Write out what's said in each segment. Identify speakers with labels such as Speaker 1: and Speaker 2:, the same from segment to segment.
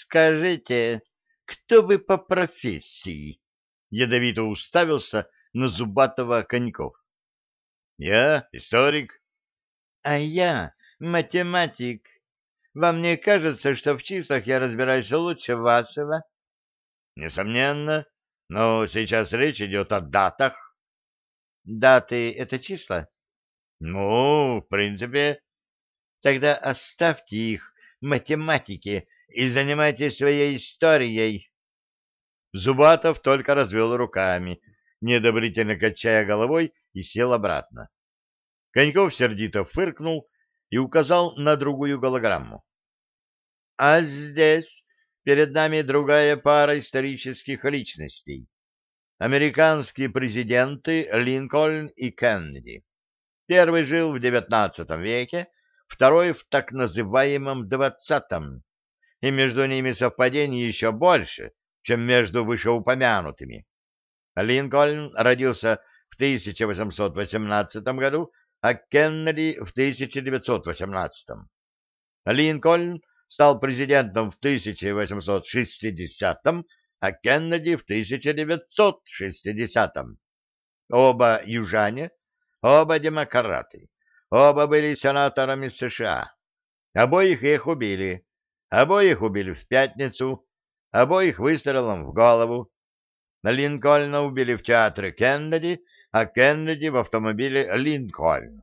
Speaker 1: Скажите, кто вы по профессии? Ядовито уставился на Зубатого Коньков.
Speaker 2: Я историк.
Speaker 1: А я математик. Вам не кажется, что в числах я разбираюсь лучше вашего?
Speaker 2: Несомненно, но сейчас речь идет о датах.
Speaker 1: Даты — это числа?
Speaker 2: Ну, в принципе.
Speaker 1: Тогда оставьте их математике и занимайтесь своей историей.
Speaker 2: Зубатов только развел руками, недобрительно качая головой, и сел обратно. Коньков сердито фыркнул и указал на другую голограмму.
Speaker 1: — А здесь перед нами другая пара исторических личностей. Американские президенты Линкольн и Кеннеди. Первый жил в XIX веке, второй в так называемом XX, и между ними совпадений еще больше, чем между вышеупомянутыми. Линкольн родился в 1818 году, а Кеннеди в 1918. Линкольн стал президентом в 1860, а Кеннеди в 1960. Оба южане, оба демократы, оба были сенаторами США. Обоих их убили. Обоих убили в пятницу, обоих выстрелом в голову. Линкольна убили в театре Кеннеди, а Кеннеди в автомобиле Линкольн.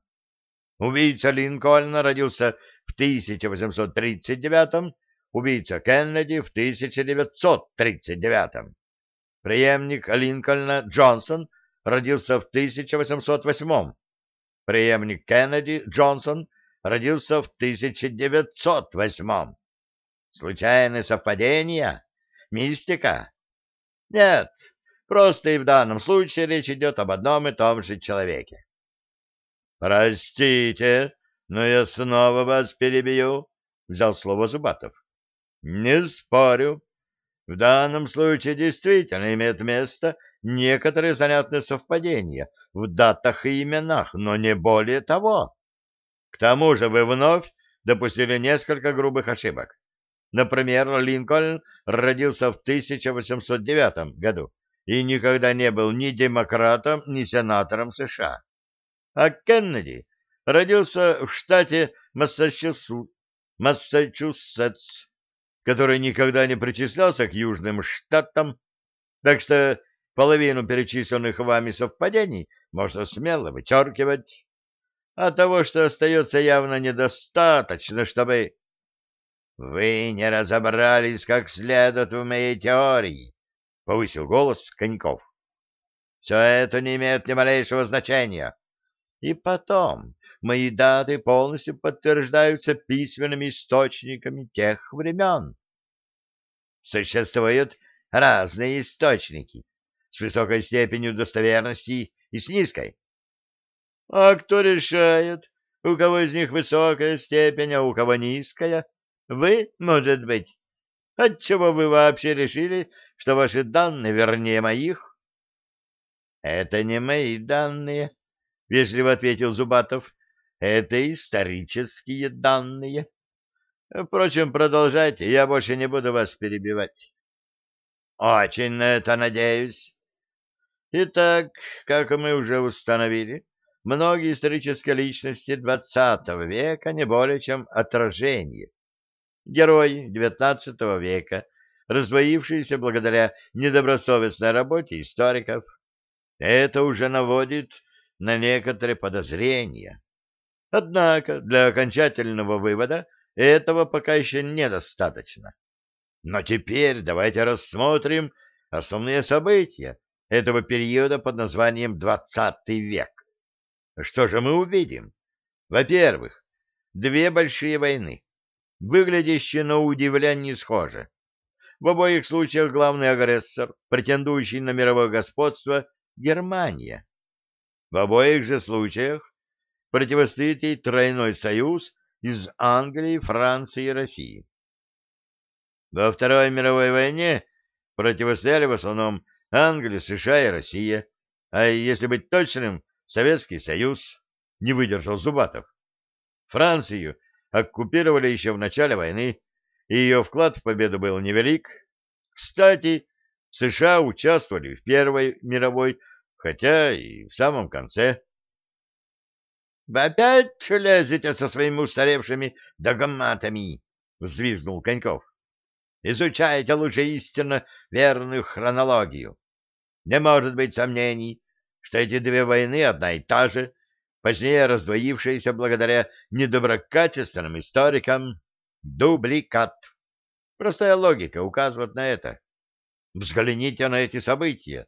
Speaker 1: Убийца Линкольна родился в 1839, убийца Кеннеди в 1939. Преемник Линкольна Джонсон родился в 1808. Преемник Кеннеди Джонсон родился в 1908. Случайное совпадение? Мистика? Нет, просто и в данном случае речь идет об одном и том же человеке. Простите, но я снова вас перебью, взял слово Зубатов. Не спорю. В данном случае действительно имеет место некоторые занятные совпадения в датах и именах, но не более того. К тому же вы вновь допустили несколько грубых ошибок. Например, Линкольн родился в 1809 году и никогда не был ни демократом, ни сенатором США. А Кеннеди родился в штате Массачусетс, Массачусетс, который никогда не причислялся к южным штатам, так что половину перечисленных вами совпадений можно смело вычеркивать. А того, что остается явно недостаточно, чтобы... Вы не разобрались как следует в моей теории, — повысил голос Коньков. Все это не имеет ни малейшего значения. И потом, мои даты полностью подтверждаются письменными источниками тех времен. Существуют разные источники с высокой степенью достоверности и с низкой. А кто решает, у кого из них высокая степень, а у кого низкая? Вы, может быть? Отчего вы вообще решили, что ваши данные вернее моих? — Это не мои данные, — вежливо ответил Зубатов. — Это исторические данные. Впрочем, продолжайте, я больше не буду вас перебивать. — Очень на это надеюсь. Итак, как мы уже установили, многие исторические личности XX века не более чем отражение герой XIX века, раздвоившийся благодаря недобросовестной работе историков. Это уже наводит на некоторые подозрения. Однако для окончательного вывода этого пока еще недостаточно. Но теперь давайте рассмотрим основные события этого периода под названием XX век. Что же мы увидим? Во-первых, две большие войны выглядящие на удивление схоже. В обоих случаях главный агрессор, претендующий на мировое господство, Германия. В обоих же случаях противостоит ей тройной союз из Англии, Франции и России. Во Второй мировой войне противостояли в основном Англия, США и Россия, а если быть точным, Советский Союз, не выдержал Зубатов. Францию оккупировали еще в начале войны, и ее вклад в победу был невелик. Кстати, США участвовали в Первой мировой, хотя и в самом конце. — Вы опять лезете со своими устаревшими догматами? — взвизгнул Коньков. — Изучайте лучше истинно верную хронологию. Не может быть сомнений, что эти две войны одна и та же, позднее раздвоившиеся благодаря недоброкачественным историкам, дубликат. Простая логика указывает на это. Взгляните на эти события.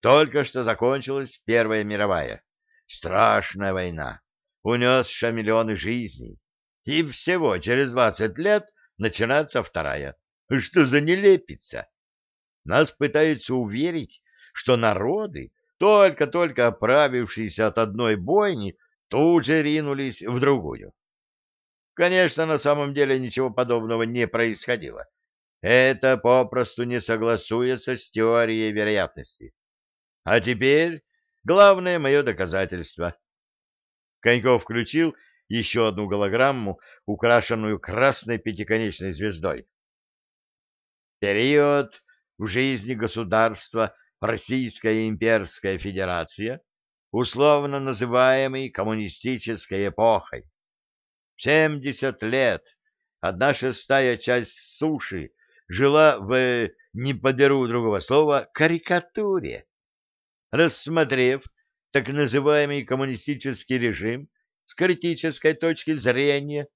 Speaker 1: Только что закончилась Первая мировая. Страшная война, унесшая миллионы жизней. И всего через двадцать лет начинается вторая. Что за нелепица? Нас пытаются уверить, что народы, только-только оправившиеся от одной бойни, тут же ринулись в другую. Конечно, на самом деле ничего подобного не происходило. Это попросту не согласуется с теорией вероятности. А теперь главное мое доказательство. Коньков включил еще одну голограмму, украшенную красной пятиконечной звездой. Период в жизни государства Российская имперская федерация, условно называемый коммунистической эпохой. Семьдесят лет одна шестая часть суши жила в, не подберу другого слова, карикатуре. Рассмотрев так называемый коммунистический режим с критической точки зрения,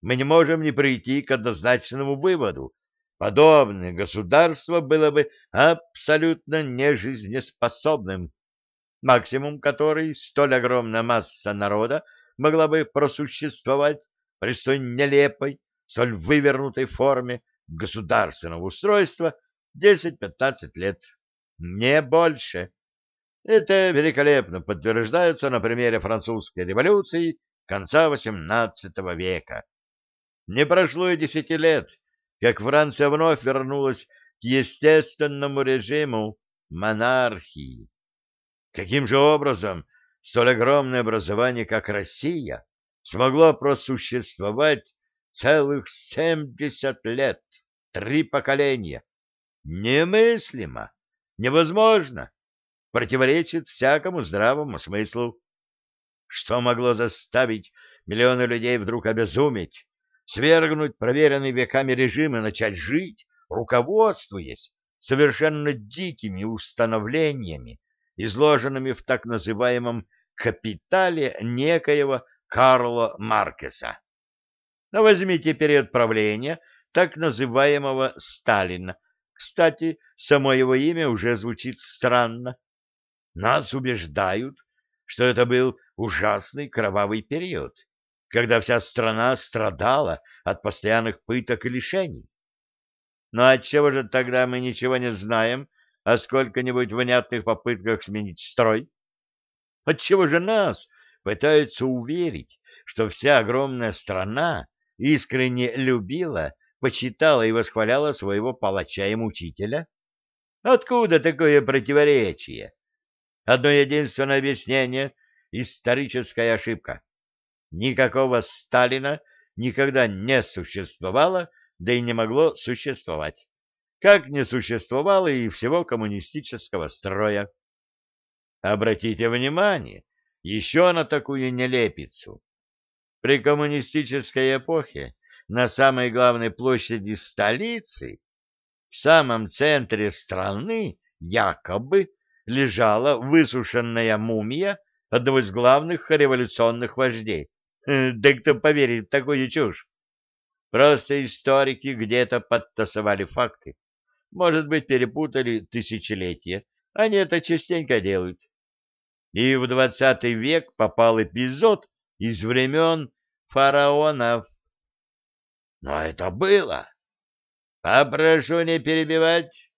Speaker 1: мы не можем не прийти к однозначному выводу, подобное государство было бы абсолютно нежизнеспособным, максимум которой столь огромная масса народа могла бы просуществовать при столь нелепой, столь вывернутой форме государственного устройства 10-15 лет, не больше. Это великолепно подтверждается на примере французской революции конца XVIII века. Не прошло и десяти лет, как Франция вновь вернулась к естественному режиму монархии. Каким же образом столь огромное образование, как Россия, смогло просуществовать целых семьдесят лет, три поколения? Немыслимо, невозможно, противоречит всякому здравому смыслу. Что могло заставить миллионы людей вдруг обезуметь, свергнуть проверенный веками режим и начать жить, руководствуясь совершенно дикими установлениями, изложенными в так называемом «капитале» некоего Карла Маркеса. Но возьмите период правления так называемого Сталина. Кстати, само его имя уже звучит странно. Нас убеждают, что это был ужасный кровавый период, когда вся страна страдала от постоянных пыток и лишений. Но отчего же тогда мы ничего не знаем о сколько-нибудь внятных попытках сменить строй? Отчего же нас пытаются уверить, что вся огромная страна искренне любила, почитала и восхваляла своего палача и мучителя? Откуда такое противоречие? Одно единственное объяснение — историческая ошибка. Никакого Сталина никогда не существовало, да и не могло существовать. Как не существовало и всего коммунистического строя. Обратите внимание еще на такую нелепицу. При коммунистической эпохе на самой главной площади столицы, в самом центре страны, якобы, лежала высушенная мумия одного из главных революционных вождей да кто поверит в такую чушь? Просто историки где-то подтасовали факты. Может быть, перепутали тысячелетия. Они это частенько делают. И в двадцатый век попал эпизод из времен фараонов. Но это было. Попрошу не перебивать.